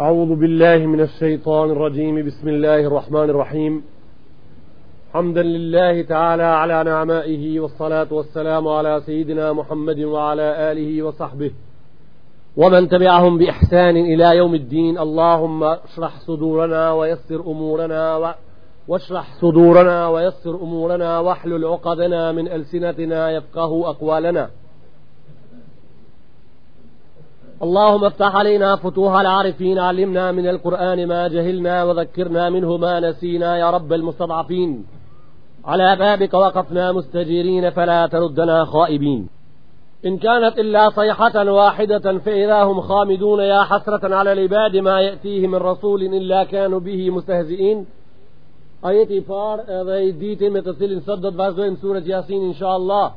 أعوذ بالله من الشيطان الرجيم بسم الله الرحمن الرحيم حمدا لله تعالى على نعمائه والصلاة والسلام على سيدنا محمد وعلى آله وصحبه ومن تبعهم بإحسان إلى يوم الدين اللهم اشرح صدورنا ويسر أمورنا و... واشرح صدورنا ويسر أمورنا واحلل عقدنا من ألسنتنا يفقه أقوالنا اللهم افتح علينا فتوح العارفين علمنا من القرآن ما جهلنا وذكرنا منه ما نسينا يا رب المستضعفين على بابك وقفنا مستجيرين فلا تردنا خائبين إن كانت إلا صيحة واحدة فإذا هم خامدون يا حسرة على العباد ما يأتيه من رسول إلا كانوا به مستهزئين آيتي فار dhe i متصل صدد të سورة ياسين إن شاء الله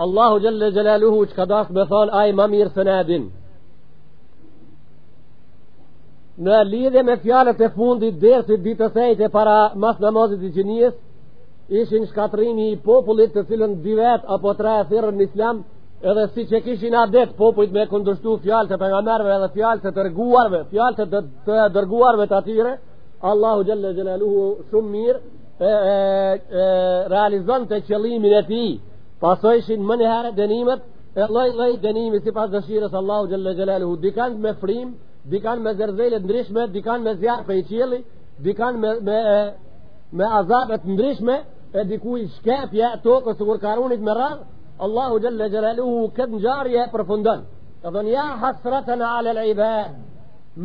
الله جل جلاله Allahu بثان آي ممير dash në lidhje me fjalët e fundit derës i ditës e para mas namazit i gjenies, ishin shkatrimi i popullit të cilën di vetë apo tre e thirën në islam, edhe si që kishin adet popullit me kundushtu fjalë të pengamerve edhe fjalë të dërguarve, fjalë të, të dërguarve të atyre, Allahu Gjelle Gjelaluhu shumë mirë, e, e, e, realizon të qëlimin e ti, paso ishin më njëherë denimet, e loj loj dënimi si pas dëshirës Allahu Gjelle Gjelaluhu, dikant me frimë, dikan me zerzele ndrishme, ndryshme, dikan me zjarë për i qieli, dikan me, me, e, me azabet të ndryshme, e dikuj shkepje tokës kur karunit me radhë, Allahu gjëlle gjëralu hu këtë njarje për fundon. Ka thonë, ja hasratën ale l'ibad,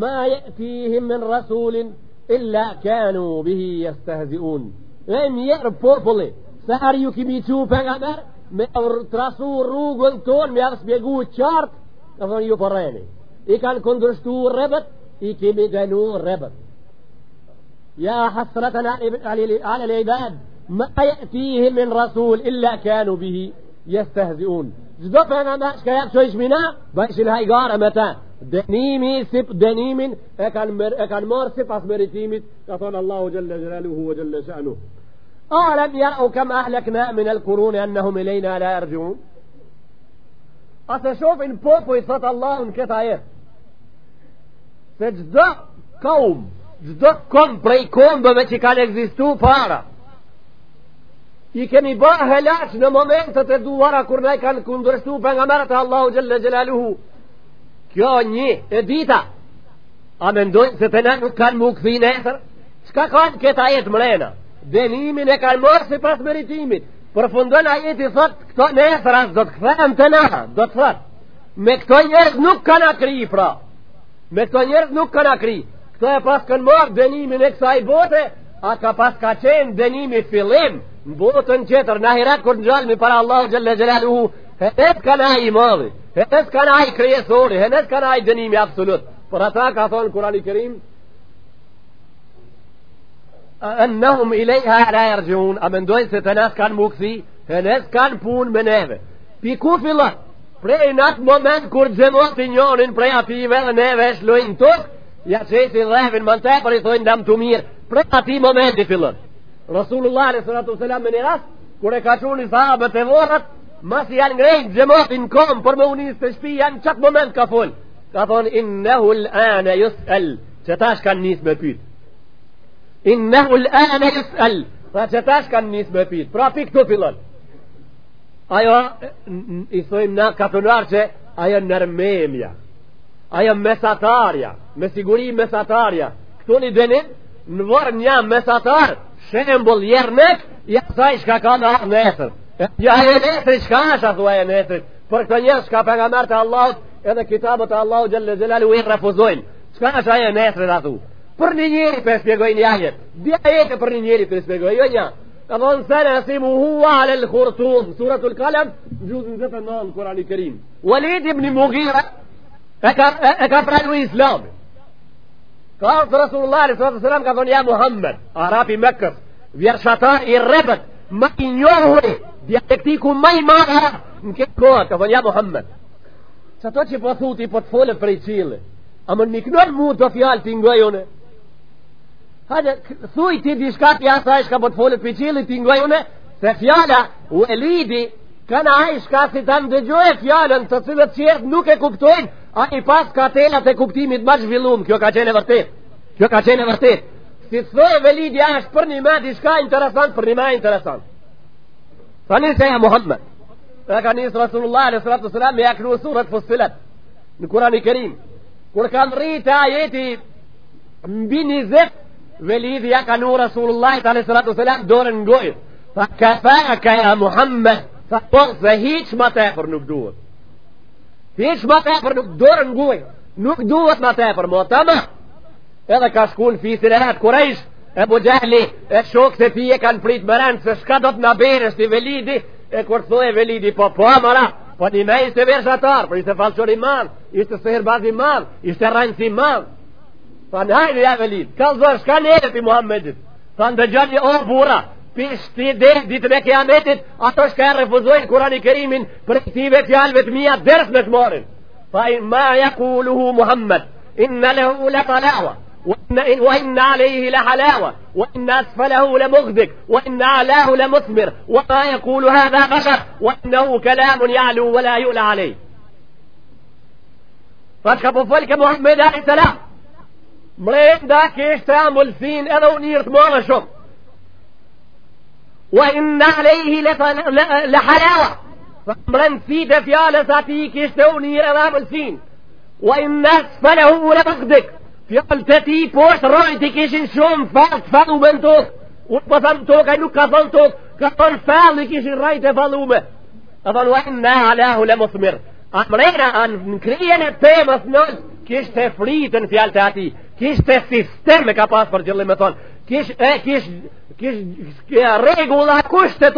ma jëtihim në rasulin, illa kanu bihi jës të hëziun. E mjerë populli, se arë ju kimi që për nga mërë, me trasu rrugën tonë, me avë spjegu qartë, ka thonë, ju përreni. Po i kanë kundërshtuar rebët i kemi dënuar rebët يا حسرة على العباد ما يأتيهم من رسول إلا كانوا به يستهزئون زدو فانا باش كياب شويش منا باش الهاي قارة متى دنيمي سب دنيم اكان, مر اكان مار سب اصبر تيمت كفان الله جل جلاله وجل شأنه أعلم يرأوا كم أهلكنا من القرون أنهم إلينا لا يرجعون أتشوف إن بوبو يتصط الله إن كثير se gjdo kaum, gjdo kom prej kombëve që kanë egzistu para, i kemi bërë helash në momentet e duara kur ne kanë kundrështu për nga mërët e Allahu Gjelle Gjelaluhu. Kjo një e dita, a me ndojnë se të ne nuk kanë mu këthin e tërë, qka kanë këta jetë mrena? Denimin e kanë mërë si pas meritimit, fundon a jeti thot këto në esër, do të të na, do të thot, me këto njerës nuk kanë akri i pra me këto njërët nuk këna kri këto e pas kënë marë dënimin e kësa i bote a ka pas ka qenë dënimi fillim në botën qëtër në ahirat kër në gjallë para Allah gjëlle gjëlelu hu hëtës këna i madhi hëtës këna i kriesori hëtës këna i dënimi absolut për ata ka thonë kurani kërim enëhum i lejha ra e rëgjuhun a mendojnë se të nësë kanë muksi të nësë kanë punë me neve pi ku fillat prej në atë moment kur gjemot i njonin prej ative dhe neve shlojnë tuk, ja që i dhevin më në te, për i thojnë dam të mirë, prej ati moment i fillën. Rasulullah e sëratu selam me një ras, kur e ka një sahabët e vorat, mas janë ngrejnë gjemot i në kom, për më unisë të shpi janë qatë moment ka full. Ka thonë, in nehul ane jus el, që ta shkan njës me pyt. In nehul ane jus el, pra që ta me pyt. Pra pi këtu fillën ajo i thojmë na katonar që ajo nërmemja ajo mesatarja me siguri mesatarja këtu një dënin në vërë një mesatar shembol jernek i asa shka ka në arë në etër i në shka është, thua e në etër për këtë njerë shka për nga mërë të Allah edhe kitabët Allah u gjëllë zilal u i rafuzojnë shka është e në etër i për një njëri për një njeri për një njeri për jo një për një për një nj Ka thonë se nësimu hua le l-khurtunë Suratul kalem, në gjuzin 10.9. në Kuran Kerim Walid ibn Mughira Mugira e ka pralu i Islam Ka atë Rasulullah e Rasulullah ka thonë ja Muhammed Arapi me kërës, vjerëshatar i rrëpët Ma i njërhu e ma i maja Në kërë, ka thonë ja Muhammed Qëto që po thutë i po të folë për i qilë A më njëknon mu të fjalë të ngojënë Hajde, thuj ti di shka ti asa e shka po të për qili ti ngoj se fjala u e lidi, këna a i shka si të ndëgjoj e fjallën të cilët qërët nuk e kuptojnë, a i pas ka telat e kuptimit ma zhvillum, kjo ka qene vërtit, kjo ka qene vërtit. Si të thuj e lidi a është për një ma di shka interesant, për një ma interesant. ta një se e Muhammed, e ka njësë Rasulullah e sratu sratu me akru surat fosfilat, në kurani kerim, kur kanë rritë ajeti mbi një zekë, Velid ja ka nu Rasulullah ta sallallahu alaihi wasallam dorë Fa ka fa ka ya Muhammad. Fa po se hiç ma te për nuk duhet Hiç ma te për nuk në gojë Nuk duhet ma te për mo ta ma. Edhe ka shkuën fisin e rat Quraysh, e bu jahli, e shok se ti e kan prit më ran se shka do të na bëres ti e kur thoi Velidi po po mara. Po ni me se versator, po i se falsori mal, i se Ishte mal, i Thanë hajnë ja velin Ka zërë shka në edhe i Muhammedit Thanë dhe gjallë o bura Pishti dhe ditë me kiametit Ato shka e refuzojnë kurani kerimin Për këtive fjalëve të mija dërës me të morin Thanë ma ja kuluhu Muhammed Inna lehu le talawa wa wa wa inna inna inna alehi le le halawa, asfalahu وإن عليه لحلاوة وإن أسفله لمغدك وإن أعلاه لمثمر وما يقول هذا بشر وإنه كلام يعلو ولا يؤلى Fa shka po folke Muhammed a.s. mrejt da kështë e amulsin edhe unirët më në shumë wa inna alejhi le halawa mrejnësi të fjallës ati kështë e unirë edhe amulsin wa inna sfalehu le bëgdik fjallë të ti poshtë rojti kështë në shumë falë të falu me në tokë unë pëthëm po tokë, a nuk ka thonë tokë ka thonë falë i kështë në rajtë e falu me a thonë wa inna alejhu le mëthmir a mrejna në krijen e temës nëllë kështë e fritë në fjallë ati Kish të sistem me ka pas për gjëllim e tonë. Kish, e, kish, kish, kish, kish, kish, regula kusht të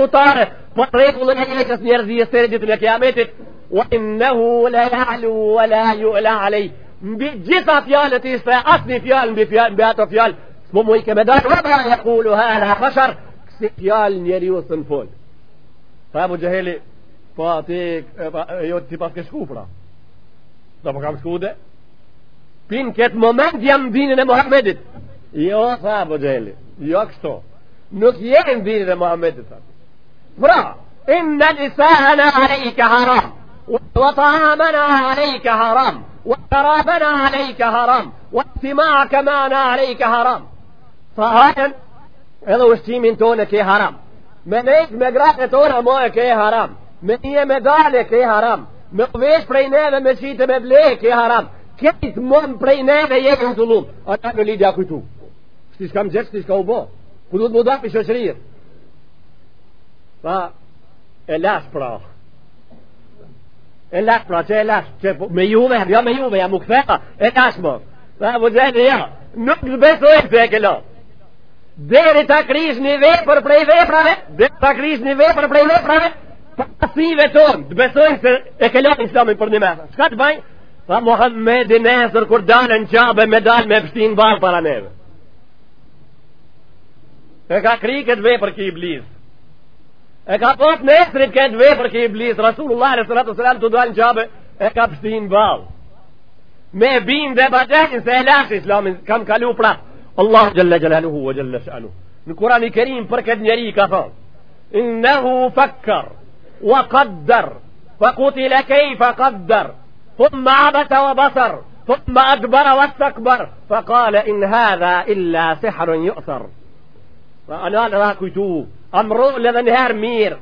po regula e një qësë njerëzi e sërë ditë në kiametit, wa innehu la halu, wa la halu, wa le halu, mbi gjitha fjallët i asni fjallë, mbi fjallë, mbi ato fjallë, së mu mu i keme dalë, vëtë gara e kulu halë, ha fëshar, kësi fjallë njerë ju së në fundë. Pra po e mu gjëheli, po ati, e jo të si pas ke shku, pra. Do po kam shku dhe, pin këtë moment jam dinin e Muhammedit. Jo, tha Abu Gjeli, jo kështu. Nuk jenë dinin e Muhammedit, tha. Pra, inë në njësa haram, wa tahamana alejke haram, wa tarabana alejke haram, wa tima kamana alejke haram. Tha hajën, edhe ushtimin tonë ke haram. Me nejtë me gratë tonë amo e ke haram. Me nje me dale ke haram. Me uvesh prej neve me qitë me ble ke haram. Gjithë të më më prej neve jetë në të lumë. A ta në lidja kujtu. Shti shkam gjithë, shti shka u bo. Ku du të më dapë i shëshërirë. Pa, e lashë pra. E lashë pra, që e që po, Me juve, ja me juve, ja mu këfeka. E lashë më. Pa, më po, gjithë, ja. Nuk të besu e këtë e këllo. Dheri ta krisë një vej për prej vej prave. Dere të krisë një vej për prej vej prave. Pa, tonë, të besojnë se e këllo islamin për një mesë. Shka të bajnë? Tha Muhammed i nesër kur dalë në qabe me dalë me pështin balë para neve. E ka kri këtë vej për ki i blizë. E ka pot nesrit këtë vej për ki i blizë. Rasulullah e sëratu sëram të dalë në qabe e ka pështin balë. Me bim dhe batakin se e lash islamin, kam kalu pra. Allah gjëlle gjëlelu hu e gjëlle shanu. Në kurani kerim për këtë njeri ka thonë. Innehu fakkar, wa qaddar, fa kutile kejfa qaddar, ثم عبث وبصر ثم أدبر واستكبر فقال إن هذا إلا سحر يؤثر وأنا أنا كتو أمرو لذن هير مير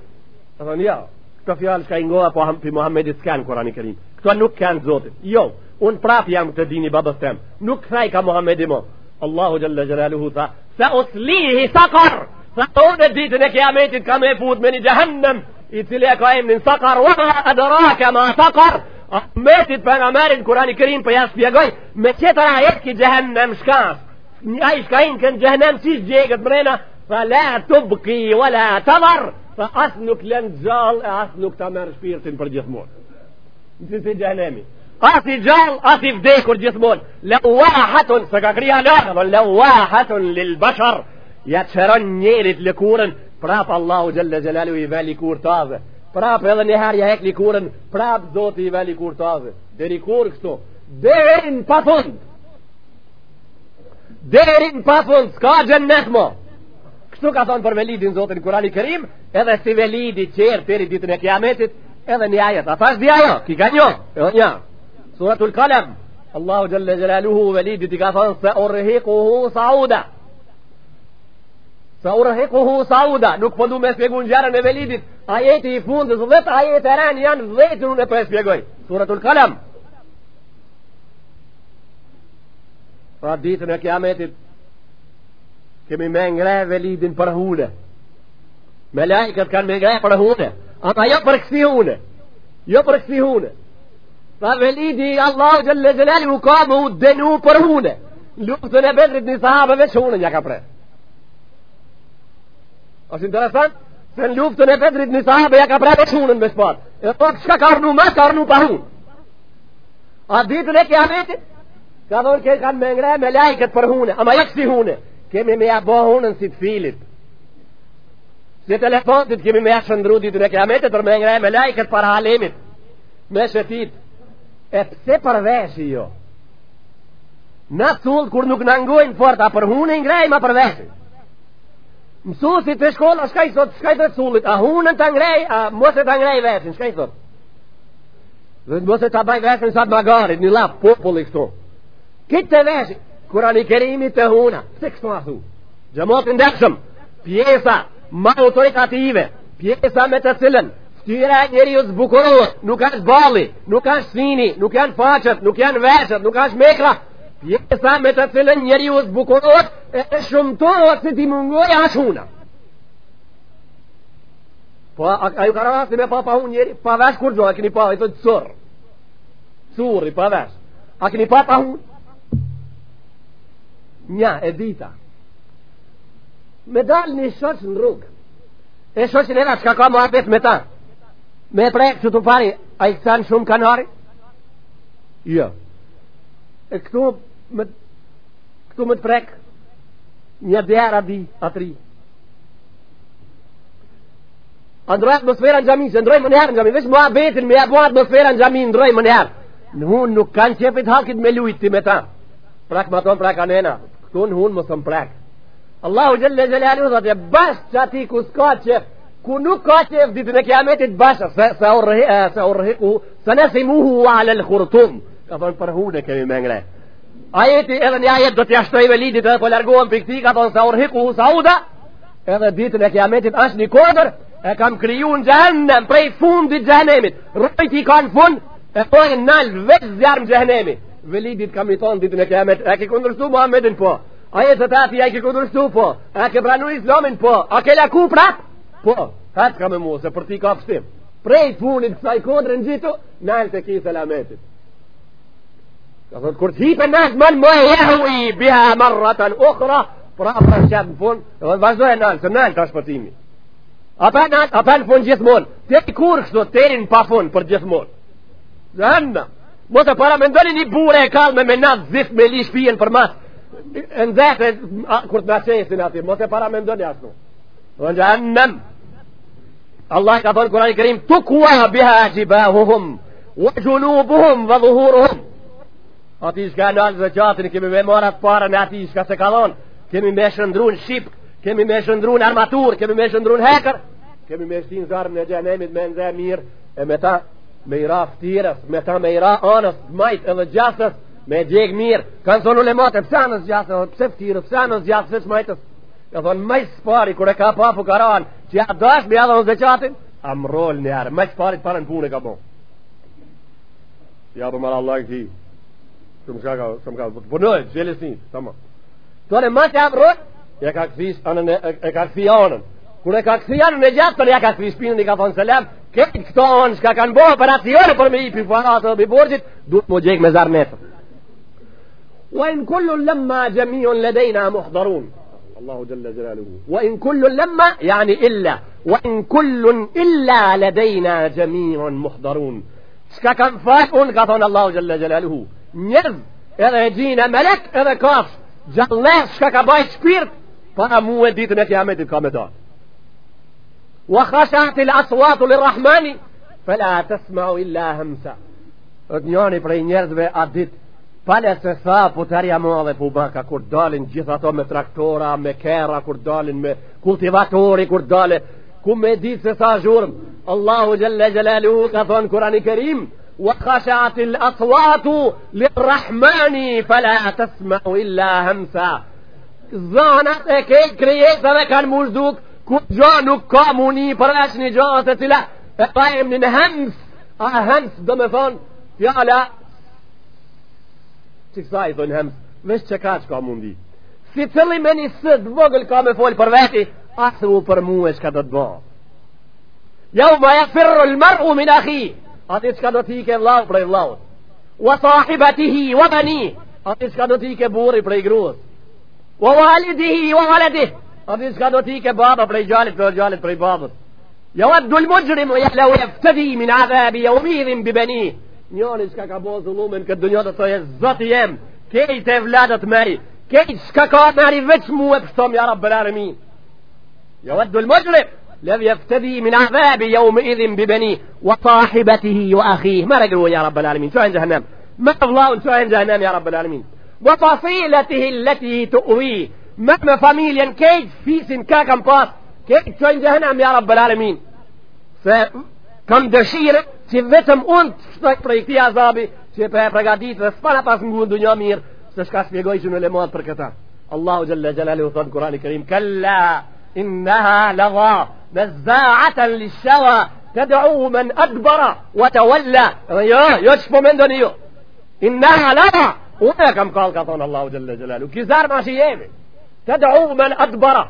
أصلا يا كفيال شكاين غوا في محمد سكان قرآن الكريم كتو نوك كان زوت يو ون براف يام تديني بابا سام نوك سايكا محمد مو الله جل جلاله تا سأسليه سقر سأود ديتنك يا ميتد كم يفوت من جهنم إتليا قائم من سقر وما أدراك ما سقر Ahmetit për nga marit kurani kërin për jasë pjegoj Me qëtëra jetë ki gjehennem shkas Një a i shkajin kën gjehennem si shgjegët mrena Fa la të bëki, wa la të var Fa asë nuk lën gjall e asë nuk të mërë shpirtin për gjithmon Në të si gjehennemi Asë i gjall, asë i vdekur gjithmon Le ua hatun, se ka kria lëgë le ua hatun lil bashar Ja qëron njerit lëkurën Prapë Allahu gjëlle gjëlelu i veli kur të prap edhe një herë ja hek kurën, prap zoti i veli kur Deri kur kështu? Derin pa fund. Derin pa fund, s'ka gjën nëhmo. Kështu ka thonë për velidin zotin kurani kërim, edhe si velidi qërë për ditën e kiametit, edhe një ajet. A thash dhja jo, ki ka njo, Suratul Kalem, Allahu Jalla Jalaluhu velidit i ka thonë se orëhiku hu sauda. Se orëhiku hu sauda, nuk pëndu po me spjegu në gjerën e velidit, ajeti i fundës dhe të ajet e ren janë vetën unë e për e spjegoj surat unë kalam pra ditën e kiametit kemi me ngre velidin për hune me lajkët kanë me ngre për hune ata jo për kësi hune jo për kësi hune pra velidi Allah gjëlle gjëleli u ka më u denu për hune luftën e bedrit një sahabëve që hune një ka prej është interesant Se në luftën e petrit një sahabe ja ka prate shunën me shpar E thot shka karnu ma, karnu pa A ditën e kja vete Ka dhonë kje kanë me ngre me lajket për hunë Ama jek jo si hunë Kemi me ja bo hunën si të filit Se si telefonit kemi me ashtë ndru ditë në kiametit për me ngre me lajket për halimit Me shetit E pse përveshi jo Në sultë kur nuk nangojnë fort A për hunë i ma përveshi Mësusi për shkolla, shka i sot, shka i dretë sullit, a hunën të ngrej, a mëse të ngrej vetin, shka i sot. Dhe mëse të baj vetin sa të magarit, një lapë populli këto. Kitë të veshë, kura një kerimi të huna, se kështu a thu? Gjëmotë ndekshëm, pjesa ma autoritative, pjesa me të cilën, Tyra njeri ju zbukurur, nuk është bali, nuk është sini, nuk janë faqët, nuk janë veshët, nuk është mekra, pjesa me të cilën njeri u zbukurot e shumë to se ti mungoj ashuna po a, a ju ka rrasë me pa pa unë njeri pa vesh kur gjo a keni pa e të sur sur i pa vesh a keni pa pa unë nja e dita me dal një shoq në rrug e shoq në era shka ka më arpet me ta me prek që të pari a i kësan shumë kanari jo ja. këtu më këtu më të prek një djera bi atri ndroj atmosfera në gjami se ndroj më njerë në gjami vesh mua betin me jabon atmosfera në gjami ndroj më njerë në hun nuk kanë qepit hakit me lujt ti me ta prak ma ton prak anena këtu në hun më sëm prak Allahu gjëlle gjëlelu dhe të bashkë që ati ku s'ka qep ku nuk ka qef ditën e kiametit bashkë se urhiku se nesimuhu ala lë khurtumë Ka thonë për hune kemi me ngre Ajeti edhe një ajet do t'ja shtojve lidit edhe po largohen për këti Ka thonë sa urhiku hu sauda Edhe ditën e kiametit ashtë një kodër E kam kryu në gjëhenem prej fundit gjëhenemit Rëjt i kanë fund E po nalë vetë zjarëm gjëhenemi Ve kam i thonë ditën e kiamet E ke kondrështu Muhammedin po Ajeti të të e ke kondrështu po E ke branu islamin po A ke laku prap Po, hatë kam e mu se për ti ka pështim Prej funit sa i në gjitu Nalë të ki selametit Ka thonë, kur t'hipe nash, mën më e jehu i biha e marrata në ukhra, pra për në qëtë në fund, dhe dhe vazhdoj e nash, se nash ka shpëtimi. Ape nash, ape në fund gjithmon, të i kur kështu, të erin pa fund për gjithmon. Zënda, mu të para, me ndoni një bure e kalme me nash zith me li shpijen për mas, në dhe, kur të nashesin ati, mu të para, me ndoni ashtu. Dhe në gjennem, Allah ka thonë, kurani kërim, tukua biha gjibahuhum, wa gjunubuhum, wa Ati shka në alë dhe qatën, kemi me morat parën e ati shka se kalon, kemi me shëndru në kemi me shëndru në armatur, kemi me shëndru në hekër, kemi me shtin zarmë në gjenemit me nëzhe mirë, e me ta me i ra fëtires, me ta me i ra anës, majtë edhe gjasës, me gjegë mirë, kanë zonu le matë, pësë anës gjasës, pëse fëtires, pëse anës gjasës, pëse majtës, e thonë, në majtë spari, kure ka pa fukaran, që ja dashë, me ja dhe po Shumë shka ka, shumë ka, punojt, gjelesin, tamam. Tore ma që avrot, ja ka këthi anën, e ka këthi anën. Kër e ka këthi anën e gjatë, tërë ja ka këthi shpinën, i ka thonë selam, këtë këto anë shka kanë bo operacione për me i pifuaratë dhe biborgjit, duhet më gjekë me zarnetën. وإن كل لما جميع لدينا محضرون الله جل جلاله وإن كل لما يعني إلا وإن كل إلا لدينا جميع محضرون شكا كان فاكون قطن الله جل جلاله Njërë edhe e gjinë e melek, edhe kafsh, gjallesh, shka ka bajt shpirt, Pa mu e ditën e kiametit ka me do. Wa khashat asuatu aswatu li rahmani, fela të smau illa hëmsa. Êtë njëni prej njërzve a ditë, Pale se sa putarja ma dhe pubaka, kur dalin gjitha to me traktora, me kera, kur dalin me kultivatori, kur dalin, ku me ditë se sa zhurëm, Allahu Gjelle Gjelalu ka thonë kurani kerim, وخشعت الأصوات للرحمن فلا تسمع إلا همسا زانت اكي كريس هذا كان مجدوك كجا نكا موني نجاتة لا اقايم من همس اه همس دمثان يا لا تكساي ذن همس مش تكاش كا مون تلي مني سد وقل كا مفول پر وقتي اصبو پر مو يوم يفر المرء من اخيه Ati s'ka do t'i ke vlau prej vlaut Wa sahibatihi wa bani Ati s'ka do t'i ke buri prej gruës Wa walidihi wa waladih Ati s'ka do t'i ke baba prej gjalit prej gjalit prej babës Ja wa dhul mujrim Ja u e fëtëdi min azabi, Ja umidhim bi bani Njoni s'ka ka bozu lumen këtë dënjot Dhe thoje zëti jem Kejt e vladët meri Kejt s'ka ka meri veç mu e pështom Ja rabbelarimin Ja wa dhul mujrim الذي يفتدي من عذاب يومئذ ببنيه وصاحبته واخيه ما رجل يا رب العالمين سؤال جهنم ما الله سؤال جهنم يا رب العالمين وفصيلته التي تؤويه ما ما فاميليا كيف في سنكا كم باس كيف سؤال جهنم يا رب العالمين كم دشير في vetëm unë في shtoj për i këti azabi që e për e pregatit dhe s'para pas në gundu një mirë se shka shpjegoj që në le نزاعة للشوى تدعو من أدبر وتولى يشفو من دنيو إنها لا وما كم قال قطن الله جل جلاله كزار ماشي يمي تدعو من أدبر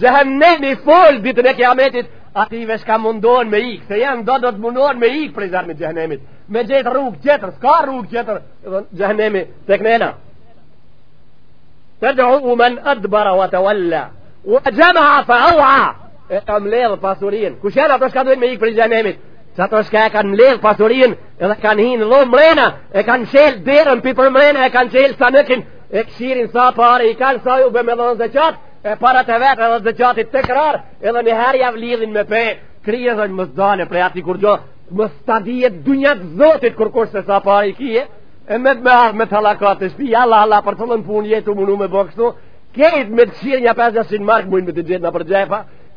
gjehennemi fol ditën e kiametit ative shka mundohen me ikë se janë do do të mundohen me ikë prej zarmit gjehenemit me gjetë rrugë tjetër s'ka rrugë tjetër gjehenemi tek nena të dhu men adbara wa të walla wa gjemaha fa aua e ka mledhë pasurin. Kush janë ato shka duhet me ikë për i gjenemit? Që ato shka e kanë mledhë pasurin, edhe kanë hinë dhomë mrena, e kanë qelë derën pi për mrena, e kanë qelë sa nëkin, e këshirin sa pare, i kanë sa ju be me dhonë dhe qatë, e para të vetë edhe dhe qatit të kërar, edhe një herë javë lidhin me pe, krije dhe një mëzdane prej ati kur gjo, më stadijet dunjat zotit kur kur se sa pare i kije, e me me me të shpi, Allah, për të me bëksu, kejt me të qirë një 500 mark mujnë me të gjithë në për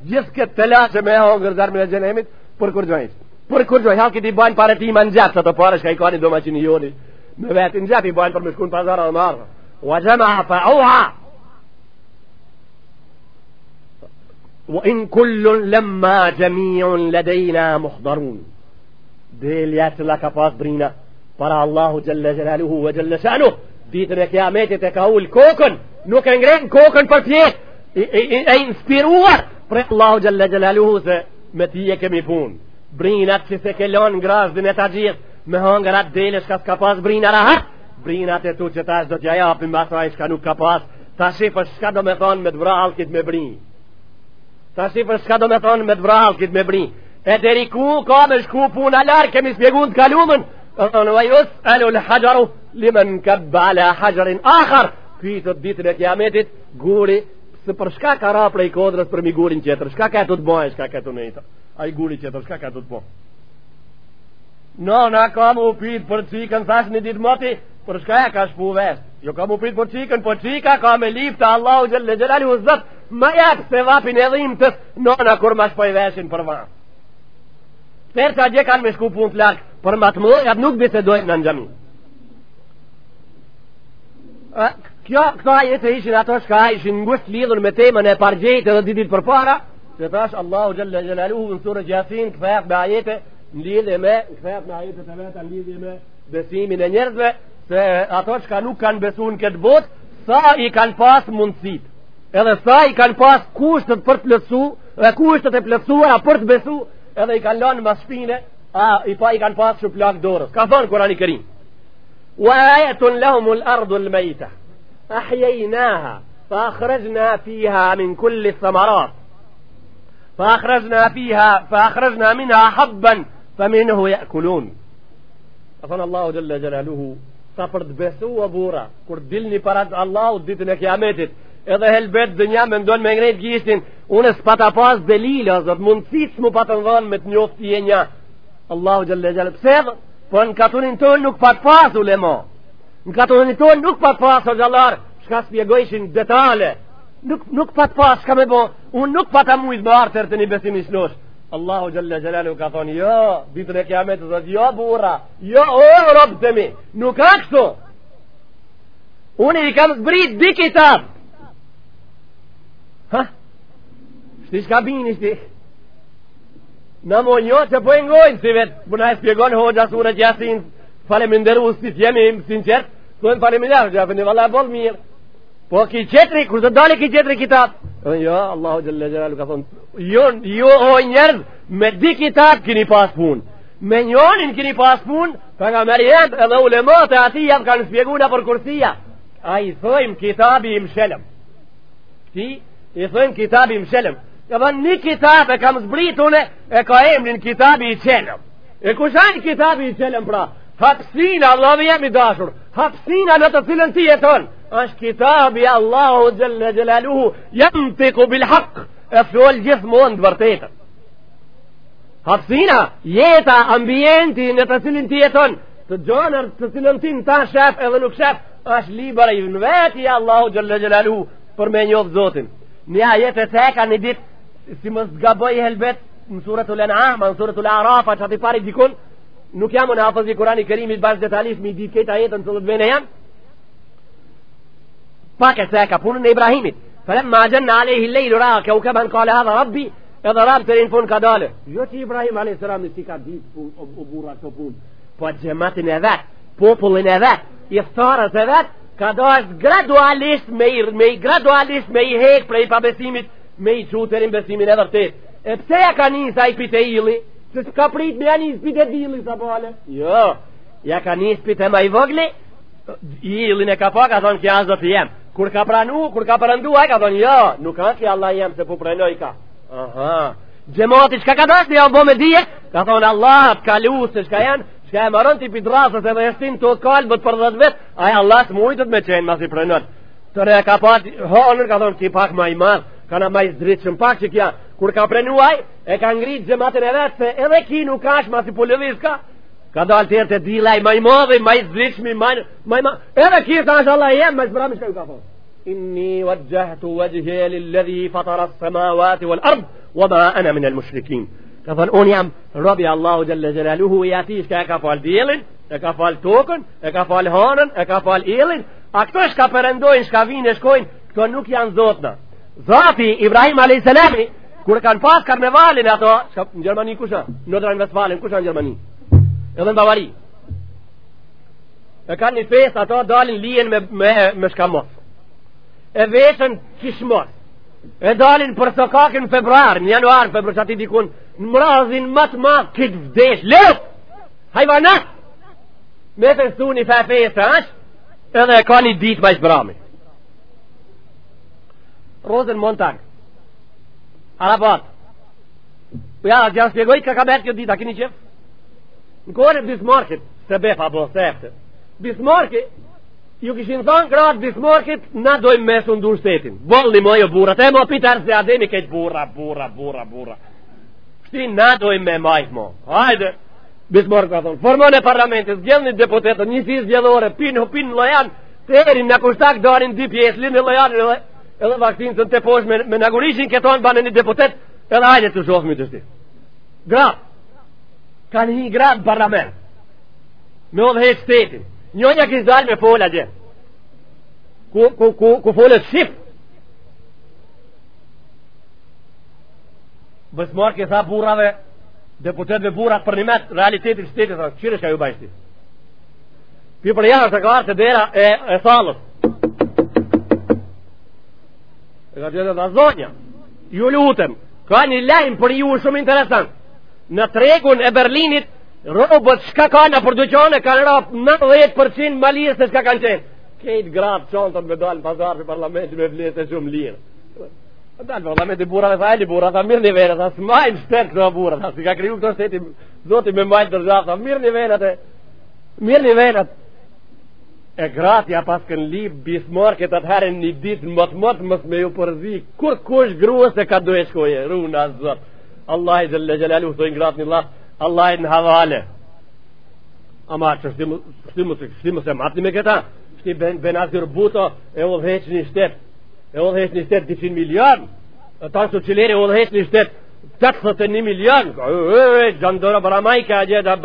जिसके تلاش میں ہوں گردار میں جن احمد پر kurrë Për kur gjoj, halki ti bajnë pare ti ima në gjepë, sa të pare shka i ka një do me që një joni. Me vetë në gjepë i bajnë për me shku në pazara në marrë. Wa gjema fa uha. Wa in kullun lemma gjemiun ledejna muhdarun. Delja që la ka pas brina, para Allahu gjelle gjelaluhu wa gjelle shanu, ditën e kiametit e ka ullë kokën, nuk e ngrenë kokën për pjetë, e inspiruar, Pre Allahu Gjelle Gjelaluhu se me ti e kemi pun Brinat që se kelon grazë dhe me ta gjithë Me hangar atë dele shka s'ka pas brinat Brinat e tu që ta është do t'ja japim basa i shka nuk ka pas Ta shifë është shka do me thonë me dvralë kitë me brin Ta shifë është shka do me thonë me dvralë kitë me brin E deri ku ka me shku pun alar kemi spjegun t'kalumën Në vajus, elu lë hajaru, limen këbë bale a hajarin akhar Pitot ditë në kiametit, guri se për shka ka ra prej kodrës për mi gurin qëtër, shka ka të të bojë, shka ka të nejta, a i gurin qëtër, shka ka të të bojë. No, po? na kam u për qikën, thash një ditë moti, për shka e ka shpu vest, jo kam u pitë për qikën, për po qika ka me lipë të Allahu gjëllë, gjërali u zëtë, ma jakë se vapin e dhim tës, no, na kur ma shpoj veshin për vanë. Tërë që a gjë kanë me shku pun të larkë, për matë më, jatë nuk bisedojnë në në gjami. Kjo, këto ajet e ishin ato shka ishin ngusht lidhën me temën e pargjete dhe didit për para, se tash Allahu Gjelle Gjelalu në surë gjasin këfajt me ajete në lidhje me, këfajt me ajete të vetë në lidhje me besimin e njerëzve, se ato shka nuk kanë besu në këtë botë, sa i kanë pas mundësit, edhe sa i kanë pas kushtët për të lësu, dhe kushtët e të e a për të besu, edhe i kanë lanë më shpine, a i pa i kanë pas shuplak dorës. Ka thonë kurani kërinë. Wa ayatun lahumul ardhul mejta a hjejna ha, fa akhrezhna fiha min kulli samarat, fa akhrezhna fiha, fa akhrezhna min ahabban, fa min hu jekulun. A fa në Allahu Jallajaluhu, ta kur dilni para të Allahu ditë në edhe helbet dë një me ndonë me ngritë gjishtin, unës pa të pas dhe lila, dhe mundësi që mu pa të me të njëfti e një, Allahu Jallajaluhu, pse dhe, po në katunin të nuk pa pas ulema, Në ka tonë nuk pa të pas, o gjallar, shka s'pjegojshin detale. Nuk, nuk pa të pas, shka me bo, unë nuk pa të me më artër të një besim i shlosh. Allahu gjallë gjelalu ka thonë, jo, ditën e kiametës, me jo, bura, jo, o, oh, robë të mi, nuk a Unë i kam zbrit di kitab. Ha? Shti shka bini, shti. Në mojë jo, që po e si vetë, buna e spjegon hoqa surë që jasinë, falem ndërru, si të jemi, Do në pari milar, dhe afëndi bol mirë. Po ki qetri, kur të dali ki qetri kitab. Jo, Allahu Gjellë Gjellë ka thonë, jo, jo o njerë, me di kitab kini pas punë. Me njonin kini pas punë, ta nga meri jemë edhe ulemat e ati jam kanë spjeguna për kursia. A i thojmë kitab i më Ti, i thojmë kitab i më shelem. E dhe një kitab e kam zbritune, e ka emrin kitab i qelem. E kushan kitab i qelem pra? hapsina Allah dhe jemi dashur hapsina në të cilën ti jeton është kitabi Allahu Gjellë Gjellaluhu jem të ku bil haq e fjol gjithë mund të vërtetën hapsina jeta ambienti në të cilën ti jeton të gjonër të cilën ti në ta shef edhe nuk shef është libera i në veti Allahu Gjellë Gjellaluhu për me njodhë zotin Nja jetë e teka një dit si më zgaboj helbet në suratul anama në suratul arafa që ati pari dikun nuk jam në hafëz i kurani kërimit të bashkë detalisht mi i ditë këta jetën të lëbëve në jam pak e se ka punën e Ibrahimit përëm ma gjënë në alejhi lejlë u raha u këbën kale adha rabbi edhe rabë të rinë funë ka dole jo që Ibrahim a.s. në si ka ditë pun o bura të pun po gjëmatin e vetë popullin e vetë i thërës e vetë ka do është gradualisht me i me i gradualisht me i prej pabesimit me i quterin besimin edhe të e pëse ja ka njësa i pite ili Se s'ka prit me janë i spit e dili, sa pole Jo, ja ka një ispit e maj i vogli I ilin e ka po, ka thonë kja asë do të jem Kur ka pranu, kur ka përëndu, a ka thonë Jo, nuk ka kja Allah jem se pu prenoj ka Aha Gjemoti, ka ka dashtë, ja unë bo me dje Ka thonë Allah, të kalu, se shka janë Shka e maron t'i pidrasës dhe jeshtin të kalë Bët për dhe të vetë, aja Allah të mujtët me qenë Mas i prenoj Tëre ka pati, honër ka thonë, ki pak ma i marë Kana ma i zdritë pak që kja kur ka prenuaj, e ka ngritë gjematin e vetë, se edhe ki nuk ashtë ma si pulevis ka, ka do alë tjerë të dilaj, maj i maj ma i zlishmi, ma i ma edhe ki sa ashtë Allah jenë, ma i zbramish ka ju ka po. Inni wa gjehtu wa lëdhi i se ma wati wal ardh, wa ma ana min el mushrikin. Ka thënë, unë jam rabi Allahu gjelle Gjeraluhu, i ati ishka e ka falë dilin, e ka falë tokën, e ka falë hanën, e ka falë ilin, a këto shka përendojnë, shka vinë, ishkojnë, këto nuk janë zotëna. Zati Ibrahim a.s. Kur kanë pas karnevalin e ato, në Gjermani kusha, në Nodran Vestfalin, kusha në Gjermani? Edhe në Bavari. E kanë një fest, ato dalin lijen me, me, me shkamos. E veshën kishmos. E dalin për sokakën kakën në februar, në januar, në februar, që ati dikun, në mrazin matë ma këtë vdesh, Le! Hai vana! Me të një fa festa, a? Edhe e ka një ditë më ishë brami. Rozen Montagë, arabat po ja ja spjegoj ka ka bërë këtë ditë keni qef në kohën e Bismarckit se be pa bo Bismarcki ju kishin thonë gratë Bismarckit na dojmë mesu ndur shtetin bolli mojë burat e mo pitar se ademi këtë burra burra burra burra ti na dojmë me majtë mo hajde Bismarck ka thonë formon e parlamentit gjendni deputetë, një fiz pin hopin lojan Teri në kushtak dorin dy pjesë, linë e edhe vaktinë të në të poshë me, me në gurishin këtonë banë një deputet edhe hajde të shofë më të shti gra kanë hi gra në parlament me odhe shtetin njënja kësë dalë me fola gjë ku, ku, ku, ku fola të shif kësa burave deputet burat për një met realitetin shtetit qire shka ju bajshti për jashtë të kartë të dera e, e salës E ka gjithë dhe zonja, Ju lutëm Ka një lajmë për ju shumë interesant Në tregun e Berlinit Robot shka ka në përduqone kanë rap 90% malirës lirës shka kanë qenë Kejtë grabë qonë të me dalë në pazar Për parlament që me vlirës e shumë lirë Në dalë për parlament i burat e thajli burat A mirë një venë A smajnë shtetë në burat si ka kriju këto shtetë Zotë me majtë dërgjaf A mirë një venë Mirë një e gratja pas kën li bismar këtë atë herën një ditë në mëtë mëtë mësë me ju përzi kur kush gruës e ka dojë shkoje runa zot Allah i gjëlle gjëlelu sojnë gratë një la Allah i në havale ama që shtimë shtimë shtimë se matë me këta shti ben, benazir buto e o dheq një shtet e o dheq një shtet dhqin milion e ta su qileri o dheq një shtet të të të një milion gjëndora baramajke gjëndora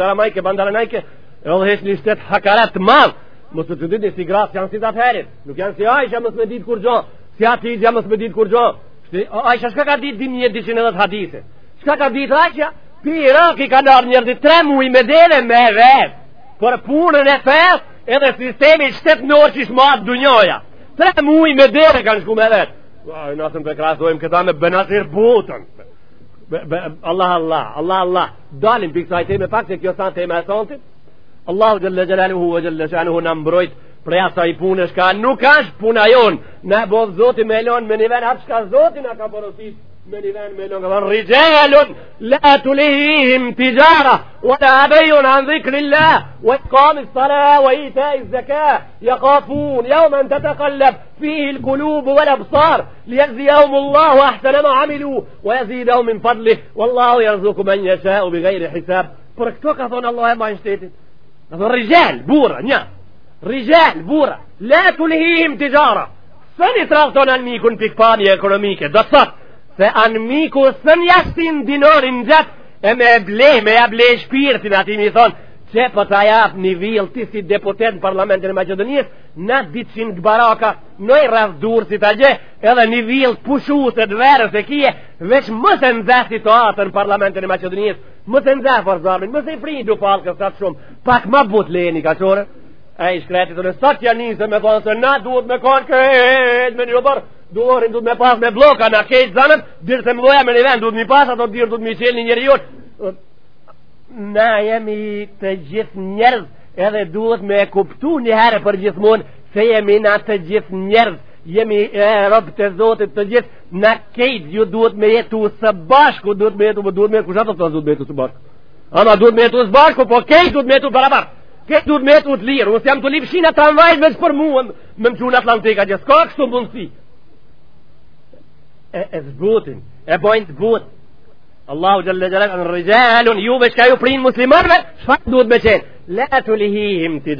baramajke bandaranajke e o dheq një shtet hakarat madhë mos të të ditë si gratë janë si zaferit nuk janë si ajshë mos me ditë kur gjo si ati jam mos me ditë kur gjo Aisha, shka ka ditë dimjet dishin hadise shka ka ditë ajshë pi Irak i ka darë di tre mui me dele me vet Por punën e fes edhe sistemi qëtët nërë që dunjoja tre mui me dele kanë shku me vet nësëm të krasojmë këta me benasir butën. Allah Allah Allah Allah dalim për kësaj teme pak se kjo sa teme e sotit Allahu gjëlle gjelaluhu vë gjëlle shanuhu në mbrojt prej asaj punësh ka nuk është puna jon në bodh zoti me lon me një ven hapë shka zoti në ka porosit me një ven me lon ka thonë rigelun la të lihim tijara wa la abejun an dhikrillah wa të kami sara wa i ta i zaka ja kafun jau men të të kallab fihi lë kulubu wa lë bësar li jazi jaum Allahu ahsana ma amilu wa jazi jaum min fadlih wallahu jarzuku men jesha u bi gajri hisab për këto ka thonë Allah e ma në shtetit Dhe bura, një Rizhel, bura Le të lihim të gjara Së një trafton anëmiku në pikpani ekonomike Do sot Se anëmiku së një ashtin dinorin gjatë E me ble, me ja ble shpirtin Ati mi thonë se për po të ajat një vilë ti si deputet në parlamentin e Macedonijës, në ditë që në baraka, në i rafdurë si të gjë, edhe një vilë pushu të dverës e kje, veç më se nëzë situatën në parlamentin e Macedonijës, më se nëzë forzarmin, më se i frinjë du falë kësë atë shumë, pak më butë leni ka qore, e i shkretit të në sot që me thonë se na duhet me konë këtë me një robarë, Dullorin duhet me pasë me bloka në kejtë zanët, dirë se më doja me një vend, du me pas, ato dirë me qelë një njëri jutë na jemi të gjithë njerëz edhe duhet me e kuptu një herë për gjithë mund se jemi na të gjithë njerëz jemi e robë të zotit të gjithë na kejtë ju duhet me jetu së bashku duhet me jetu për po duhet me jetu kushatë ta duhet me jetu së bashku ama duhet me jetu së bashku po kejtë duhet me jetu barabar kejtë duhet me jetu të lirë unës jam të lipë shina të anvajt me që për muën me më qunë Atlantika gjithë ka kështu mundësi e zbutin e bojnë të butë Allahu Jalla Jalla an rijalun Ju veç ka ju prinë muslimonve Shfa duhet me qenë La të lihihim të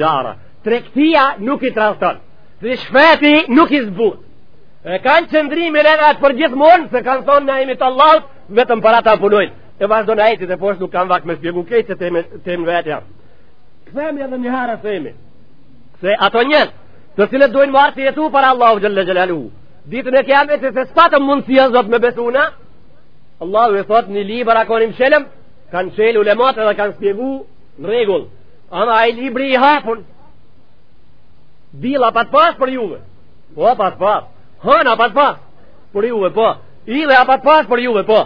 Trektia nuk i trahton Dhe shfeti nuk i zbut E kanë qëndrimi në për gjithë Se kanë thonë na imit Allah Vetëm para ta punojnë E vazhdo në ejti dhe poshtë nuk kanë vakë me spjegu kejtë Se te më vetë janë Këthemi edhe një harë se imi Se ato njën Të cilët dojnë marë të jetu para Allahu Jalla Jalla Ditën e kjame se mundësia me besuna Allah e thot një libra konim qelem kanë qelë ulemat edhe kanë spjegu në regull Ana a i libri i hapun dila pat pas për juve po pat pas hëna pat pas për juve po ile a pat pas për juve po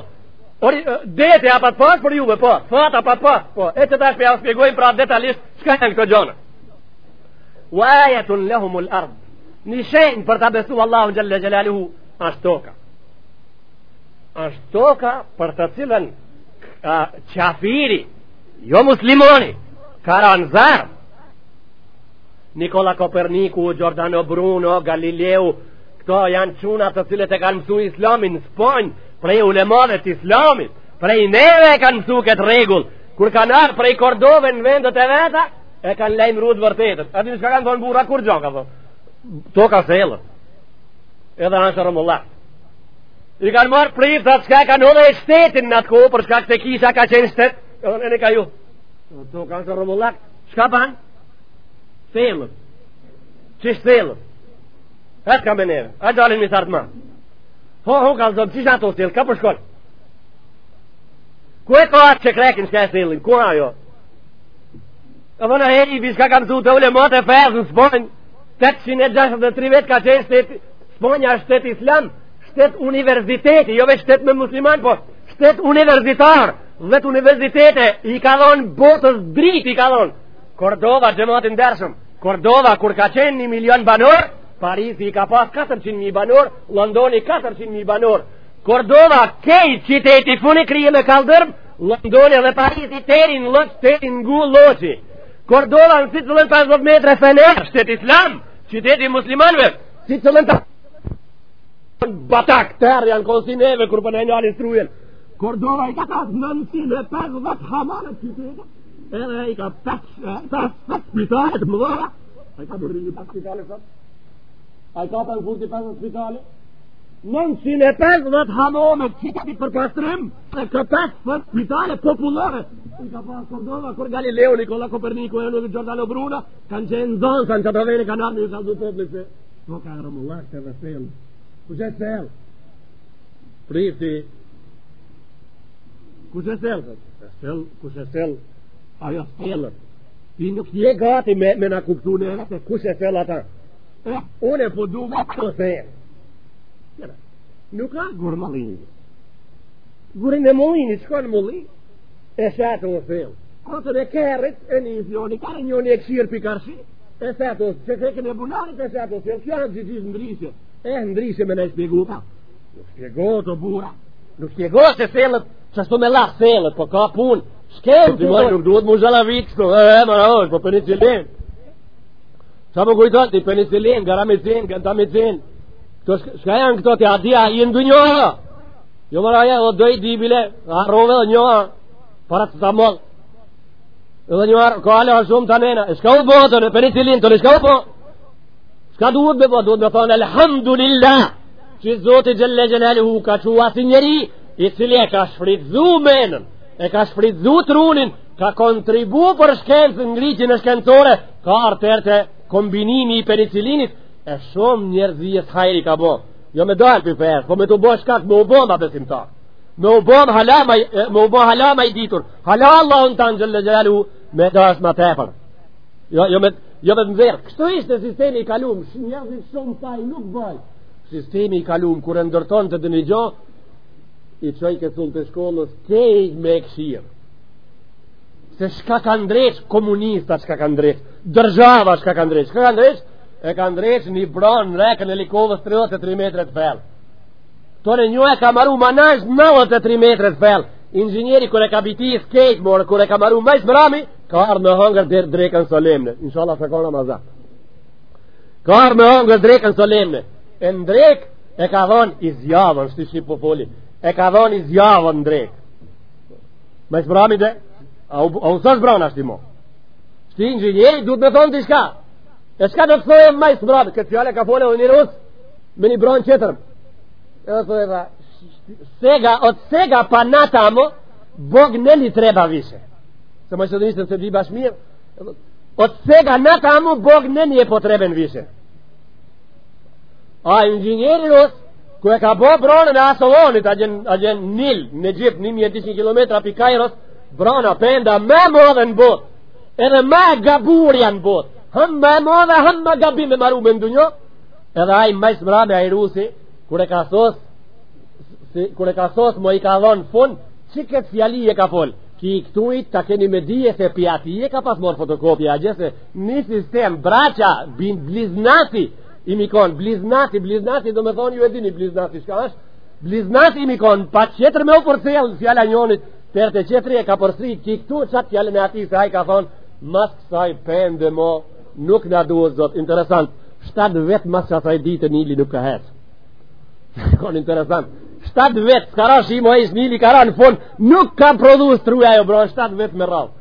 Ori, dete a pat pas për juve po fat a pat pas po e të tash për ja spjeguim pra detalisht shka e në këtë gjona wajetun lehumul ard një shenjë për të besu Allahu gjallë gjallë hu ashtoka është shtoka për të cilën qafiri, jo muslimoni, karan Nikola Koperniku, Giordano Bruno, Galileu, këto janë qunat të cilët e kanë mësu islamin në sponjë, prej ulemonet të islamit, prej neve e kanë mësu këtë regullë, kur kanë arë prej kordove në vendet e veta, e kanë lejmë rrëtë vërtetët. A di në shka kanë thonë bura, kur gjo ka thonë? Po? Toka selë. Edhe anë shërëmullatë i kanë marë prit dhe atë kanë hodhe e shtetin në atë kohë, për shka këse kisha ka qenë shtet, e në e në ka ju. Do kanë të rëmullak, shka banë? Shtelën, që shtelën, atë kam e neve, atë dalin mi thartë ma. Ho, ho, ka zonë, që shë ato shtelën, ka për shkollë? Kë e ka atë që krekin shka shtelën, ku ajo? E në e i bishka kam zu të ule motë e fezën, s'pojnë, 863 vetë ka qenë shtetë, s'pojnë a shtetë islamë, shtet universiteti, jo vetë shtet me musliman, po shtet universitar, vetë universitete, i ka dhonë botës drit, i ka dhonë. Kordova, gjëmatin dërshëm, Kordova, kur ka qenë një milion banor, Parisi i ka pas 400.000 banor, Londoni 400.000 banor. Kordova, kej, qiteti funi krije me kaldërm, Londoni dhe Parisi terin lëtë, terin ngu loqi. Kordova, në si cëllën 50 metre fener, shtet islam, qiteti muslimanve, si cëllën të... Ta batak terë janë konsimeve kur për një alin strujen kur dora i ka ta nënësime e pesë dhe të hamanët qyteta edhe i ka pesë pesë spitalet më dhe a i ka bërri një pesë spitalet a i ka për në fundi pesë spitalet nënësime e pesë dhe të për pastrim e ka pesë për spitalet populore i ka pasë kur dora kur Nikola Koperniku e në Giordano Bruna kanë qenë zonë kanë qatë kanë armi në salë dhe të të të të të të Kush e thell? Prifti. Kush e thell? Thell, kush e thell? Ajo thellën. Ti nuk je gati me me na kuptuar ne se kush e thell ata. Unë po duva të thell. Nuk ka gurmallin. Gurin e mullin, shkon mullin. E shatë o thell. Kontër e kërët e një fjoni, kërë një një e kësirë për kërësi. E shatë o thell. Që teke në bunarit, e shatë o thell. Kjo janë gjithë në rrisët. E ndrishe me në shpjegu ka po. Nuk shpjegu të bura Nuk shpjegu se selët Që ashtu me lahë selët Po ka pun Shkem të bërë Nuk duhet mu zhalavit kështu po, E, e, mëra është Po penicillin Qa më po kujton Ti penicillin Gara me zin Gënta me zin Shka janë këto Ti adia I ndu njohë Jo mëra ja O dojt di bile Arrove dhe njohë Para të të mëllë Edhe njohë Ka ale ha shumë të anena E shka u bëhë të në penicillin Të në shka u bëhë Shka duhet me bërë, po, duhet me thonë Alhamdulillah Që zote gjëlle gjëlelu hu ka qua si njeri I cili e ka shfridzu menën E ka shfridzu trunin Ka kontribu për shkenës në e shkenësore Ka arter të kombinimi i penicilinit E shumë njerëzijës hajri ka bo Jo me dalë për për Po me të bo shkak me obon dhe të simtar Me obon halama, obo halama i ditur Halala unë të në gjëlle gjëlelu Me dalë ma tepër Jo, jo me jo vetëm verë. Kështu ishte sistemi i kalum, njerëzit shumë sa i nuk bëjnë. Sistemi i kalum, kur e ndërton të dëmi gjo, i qoj ke thunë të shkollës, te i me e këshirë. Se shka ka ndreqë komunista, shka ka ndreqë, dërgjava shka ka ndreqë, shka ka ndreqë, e ka ndreqë një bronë në rekën e likovës 33 të fellë. Tore një e ka maru manajsh 93 të fellë. Inxinjeri kër e ka biti skateboard, kur kër e ka maru majsh mërami, Ka ardhë me hongër drejkën solemne. Inshallah se kona ma Ka ardhë me hongër drejkën solemne. E në drejkë e ka dhonë i zjavën Shti shqip po foli E ka dhonë i zjavën në drejkë Me së brami dhe A usë është brana mo Shti në gjithë du të me thonë të shka E shka do të thonë e majë së brami Këtë fjale ka foli o një rusë Me një bronë qëtërm E o thonë e dhe Sega, o sega Bog në li treba vishë se më shëdhënishtën se dhvi bashmir, o po të sega në ka mu bog në një potreben vishë a inxinjeri rusë ku e ka bo bronë në asovonit a gjenë nil në gjipë një mjë tishin kilometra pi kajros brona penda me modhe në bot edhe me gabur janë bot hëm me modhe hëm me gabim maru me ndunjo edhe a i me shmra me a i rusi kure ka sos kure ka sos mo i ka dhonë që këtë fjali e ka folë ki i këtujt ta keni me dije se pja ti e ka pas morë fotokopja a gjese një sistem braqa bliznati i mikon bliznati bliznati do me thonë ju edini bliznati shka është bliznati i mikon pa qeter me u përsel fjala njonit për të qetri e ka përsri ki këtu qatë fjallën me ati se a ka thonë mas kësaj pende mo nuk na duhet zot interesant shtatë vetë mas qatë ditë një li nuk ka hetë kon interesant 7 vet, skara shimo e ish nili, ka në fond, nuk ka prodhu truja jo, bro, 7 vet me rrallë.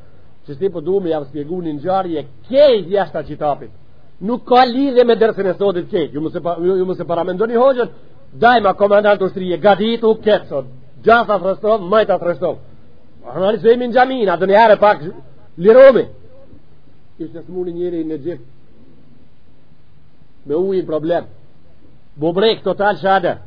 Që shti po du me javë spjegu një një gjarë, je kejt jashta qitapit. Nuk ka lidhe me dërësën e sotit kejt. Ju më se, pa, se paramendo hoqët, daj ma komandant të shtrije, gadit u ketë, sot. gjatë të rështovë, majta të rështovë. A në në në në në në në në në në në në në në problem, në në në në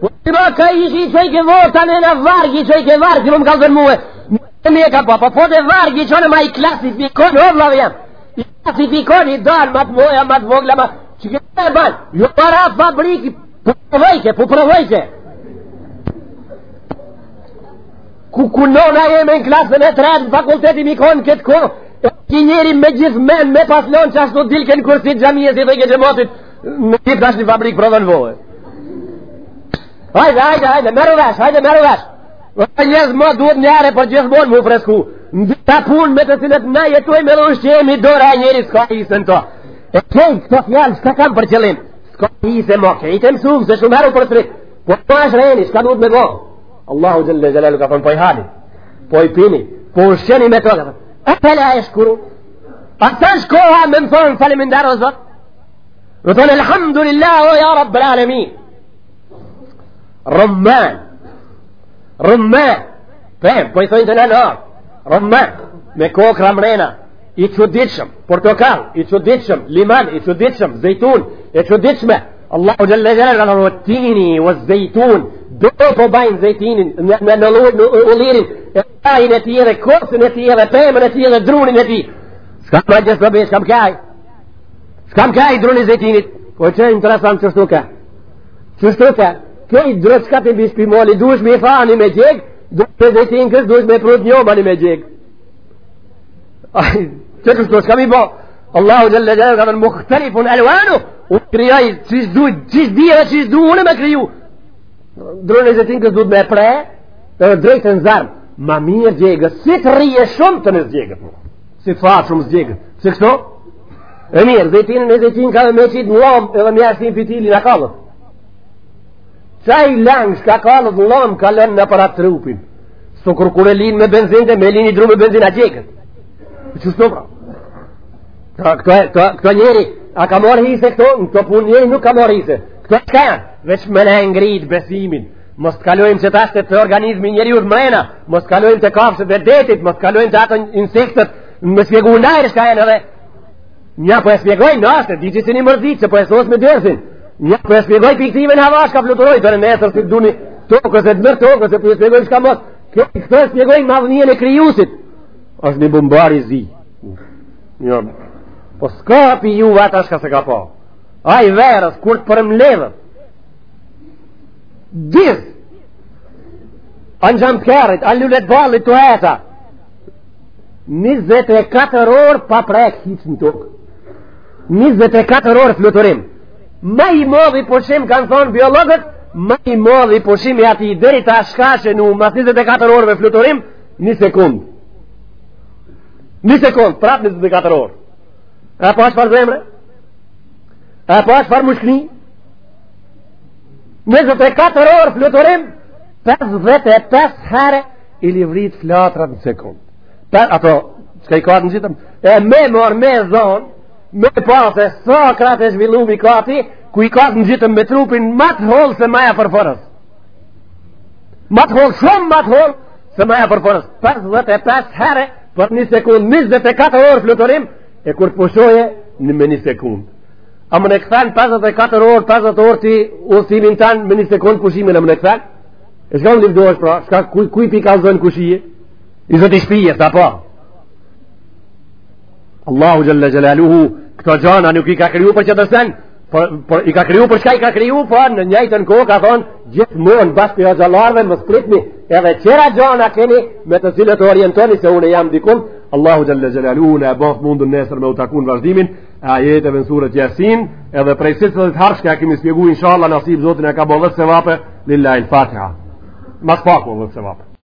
Po ti ba ka ishi shi që i ke vorë të anena vargi që i ke vargi që i ke vargi që i ke vargi që i ke vargi që i ke vargi që i ke i klasifikon, jo, vargi që i ke vargi që i ke vargi që i ke vargi që i ke të që i që ke vargi që jo para fabriki, po provojke po provojke ku kunona no në klasën e tretë në fakultetin konë këtë kët E ti njeri me gjithë men me paslon që ashtu dilke dilken kurthi xhamisë dhe gjëmotit në ti dashni fabrik prodhon vojë Hajde, hajde, hajde, merë vesh, hajde, merë vesh. Jezë më duhet njare, për po gjithë morë mu fresku. Ta punë me të cilët na jetuaj me lënë shqemi, dora njeri s'ka isën to. E qenë, këto fjallë, s'ka kam për qëllim? S'ka isë e mokë, i të mësuf, se shumë heru për frikë. Po të ma është reni, s'ka duhet me go? Allahu gjëllë, gjëllë, ka thonë, po i hali, po i pini, po u shqeni me to, ka thonë. A e rëmën rëmën pëmë, po i thonjë të në nërë me kokë ramrena i quditëshëm, portokal i quditëshëm, liman, i quditëshëm zëjtun, i quditëshme Allahu gjëllë gjëllë gjëllë gjëllë tini o zëjtun do po bajnë zëjtinin me në lorë në ulirin e ajin e tjere, kosën e tjere pëmën e tjere, drunin e tjere s'ka ma gjësë përbë, s'ka mkaj s'ka mkaj drunin po që interesant qështu ka Kej drët shka të bishpi moli, duesh me fa ani me gjek, duesh me dhe të inkës, duesh me prut një ani me gjek. Që kështë të shka mi bo? Allahu dhe lëgjerë ka mën muhtëri pun alwanu, u të kriaj qështë duhet gjithë dhja dhe qështë duhet unë me kriju. Drën e dhe të inkës duhet me pre, dhe drejtë në zarmë, ma mirë gjekës, si të rije shumë të në zjekët po. si të fa shumë zjekët, si kështë E mirë, dhe të inë në dhe me qitë në lomë edhe mjashtin pëtili në kalët. Qaj lang, shka kalë dhe lom, kalën në aparat të rupin. Së kur kur e linë me benzin dhe me lini i drume benzin a gjekën. Që së nëpra? Këto njeri, a ka morë hise këto? Në këto punë njeri nuk ka morë hise Këto shka, veç me në ngrit besimin. Mos të kalojmë që ta shte të organizmi njeri u të mrena. Mos të kalojmë të kafshë dhe detit. Mos të kalojmë që ato insektët me sjegu në nëjrë shka e në dhe. Nja, po e sjegojmë në ashtë, di që si një mërzit që po e sos me dërësin. Ja, për e shpjegoj piktive në havash ka fluturoj për e mesër si duni tokës e të mërë tokës e për e shpjegoj shka mos. Kjo i këtë e shpjegoj madhënje e kryusit. është një bumbar i zi. Ja, jo, po s'ka api ju vatë ashka se ka po. A i verës, kur të për më levër. Diz. A në gjamë pjarit, a lullet balit të eta. 24 orë pa prek hitë në tokë. 24 orë fluturim. 24 orë fluturim. Ma i modhi përshim, kanë thonë biologët, ma i modhi përshim i ati dheri të ashkashe në ma 24 orëve fluturim, një sekundë. Një sekundë, prap një 24 orë. E po ashtë farë zemre? E po ashtë farë mushkni? Një 24 orë fluturim, 55 herë i livrit flatrat në sekundë. Ato, që ka i kohat në gjithëm, e me mor me zonë, me pasë e sa krat e zhvillu mi kati, ku i kati në gjithëm me trupin, matë holë se maja për fërës. Matë holë, shumë matë holë, se maja për fërës. 55 herë, për po një sekund, 24 orë flutorim, e kur pëshoje, në me një sekund. A më në këthen 54 orë, 50 orë ti ustimin tanë, me një sekund pëshimin e më në këthen? E shka në një vdojsh pra, shka kuj, kuj pi ka zënë kushije? I zëti shpije, sa pa? Po. Allahu Jalla Jalaluhu, këto gjana nuk i ka kriju për që të sen për, i ka kriju për shka i ka kriju për po në njëjtën kohë ka thonë gjithë mund bashkë për gjallarve më spritmi edhe qera gjana keni me të cilët orientoni se une jam dikun Allahu Gjelle Gjelalu une e mundun nesër me utakun vazhdimin a jetë e vënsurët Yasin, edhe prej si të dhe të kemi spjegu inshallah nasib zotin e ka bëllet se vape lillahi al fatiha mas pak bëllet se vape